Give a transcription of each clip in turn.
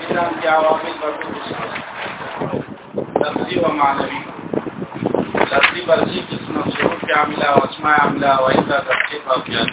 اسلام کې عوامل ورته لفظي او معنوي لفظي ورته قسم شروط کې عامله او اسماء عامله او ایسا تفصیل او قیاس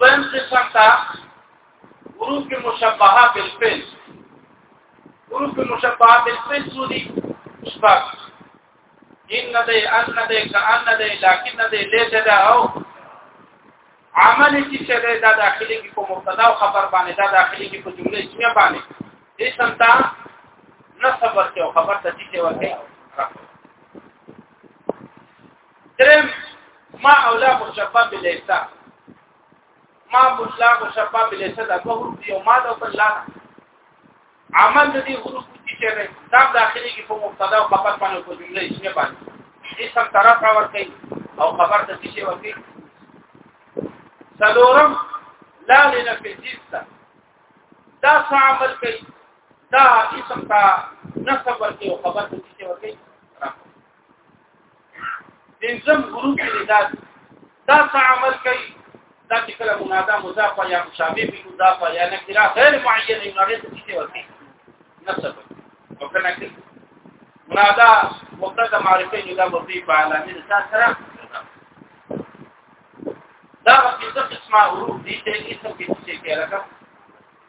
دویم قسم تا حروف مشبهه بالفعل حروف مشبهه بالفعل څو دي شپږ ان دې ان دې کان دې لکن دې لیته دا او عمل چې څه ده دا داخلي کې په مبتدا او خبر باندې دا داخلي کې په جمله اسمیه باندې دې سمتا نصب ورته او خبر ته چې ورته درم ما اولا مشبه بلیسا ما ملا مشبه بلیسا دا په حروف دی او ما د خپل لا عمل د دې حروف کی چې نه دا داخلي کې په مبتدا او خبر باندې په جمله اسمه باندې اسم طرف را ور کوي او خبر د څه شي ور کوي سلورم لا لنفي جسد دا څه عمل کوي دا اسم ته نسب ورکړي او خبر ته چې ورکړي پنځم ګروپ کې دا دا څه عمل کوي دا چې کله منادا مضاف یا مشابه به مضاف یا نکره غیر معین نه لري چې ورته نسب او کنه کې منادا مبتدا معرفه نه دا مبني په علامه اساس سره دا پنځه قسمه حروف دي چې اسم کې څه کې راکړه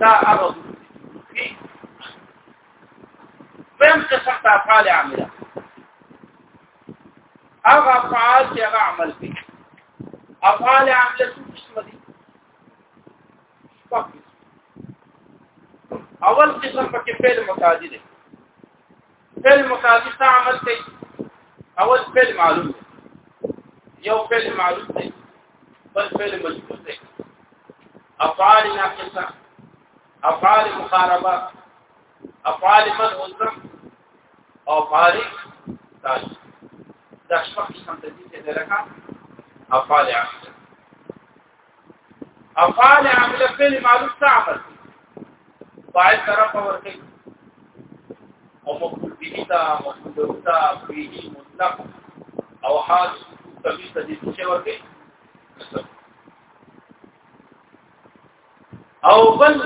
دا هغه بهم قسم ته افعال عامله هغه افعال چې هغه عمل کوي افعال عامله څه قسم دي اول قسم پکې فعل متعدی دی فعل مقابل ته عمل کوي اول فعل معلوم یو فعل معلوم دی بل فعل مجبور دی افعال ناقصه افعال مقاربه افعال مد وزم او افعال تاج دا شپږ قسم ته دي چې لکه افعال عقل افعال عامله فعل معروف تعمل فاعل طرف ورته او مفعول به تا مفعول تا فيه مطلق او حال تبي تدي څه ورته او بل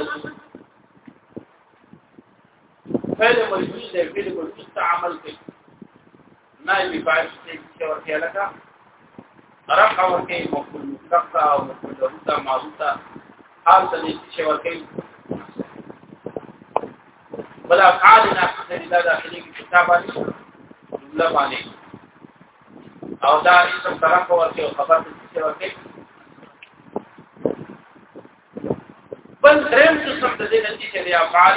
فعل مجهول دی فعل مجهول تعمل کوي نائب فاعل څه څه ورته لګا رفع ورته مفعول مطلق او مفعول له تا معروفه حال څه څه ورته بل افعال نه څه د داخلي کتاب باندې جمله باندې او دا اسم طرف ورته خبر څه ورته بل درم قسم د دې نتیجه دی افعال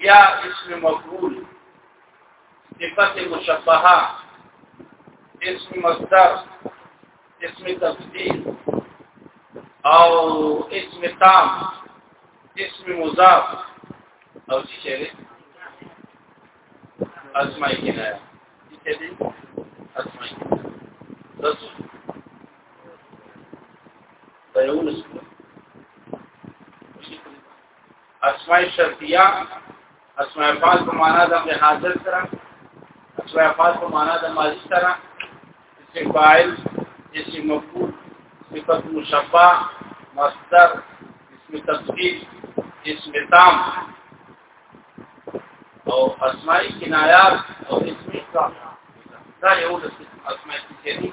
یا اسم مفعول صفت مشبهه اسم مصدر اسم تفسیر او اسم تام اسم مضاف او څه چیرې اسماء کنایه څه چیرې اسماء کنایه Daí eu uno اسماء شرطیه اسماء فاعل په معنا د حاضر سره اسماء فاعل په معنا د ماضی سره اسم فاعل اسم مفعول صفت مشبع مصدر اسم تفصیل اسم تام او اسماء کنایات او اسم اقام دا یو د اسماء کثیری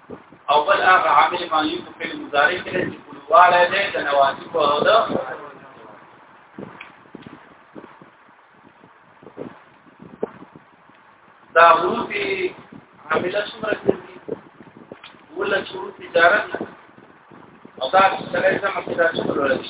او بل هغه عامل ما یو په فعل مضارع کې چې کولواله دې د نواجی په هدا دا حروفي عامله څومره دي ولا شروط تجارت او دا سره سم کې دا څومره دي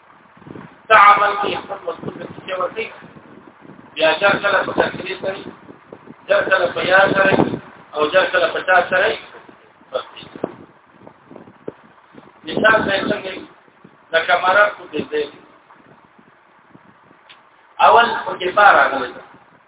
تعمل کې خپل مطلوب څه ورته بیا جر کله په تکلیف کوي جر کله په یا سره او جر کله په تا سره مثال به څنګه د کمرات کو دې اول په کې بار راغلی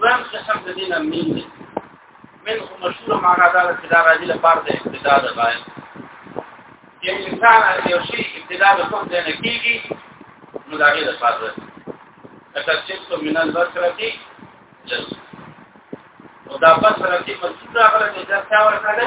قرآن څخه هم د دین امین دی من خو مشهور معنا دا چې دا راځي لپاره د ابتدا د غایب یو انسان یو شی ابتدا د کوم ځای نه کیږي نو دا غي لپاره ده اته چې تو من البصره کې جس او دا بصره کې مسجد راغله چې دا څا ورکړه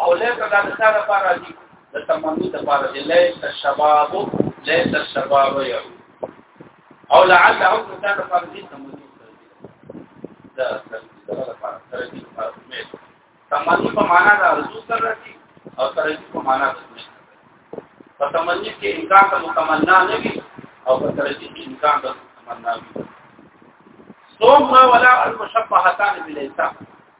او له کدا د سره لپاره دي د تمنو د لپاره دي ليس الشباب ليس الشباب يو او لعل او د سره لپاره دي تمنو د سره لپاره سره دي تمنو په معنا د ارزو سره دي او سره دي په معنا د په تمنی کې امکان ته متمنا نه وي او په سره دي امکان ته متمنا وي ثم ولا المشبهتان بالإنسان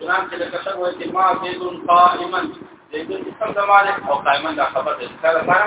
قرآن کې لکه څنګه وایي چې ما زیدون قائما زیدون اسم زمانه او قائما دا خبر ده څه لپاره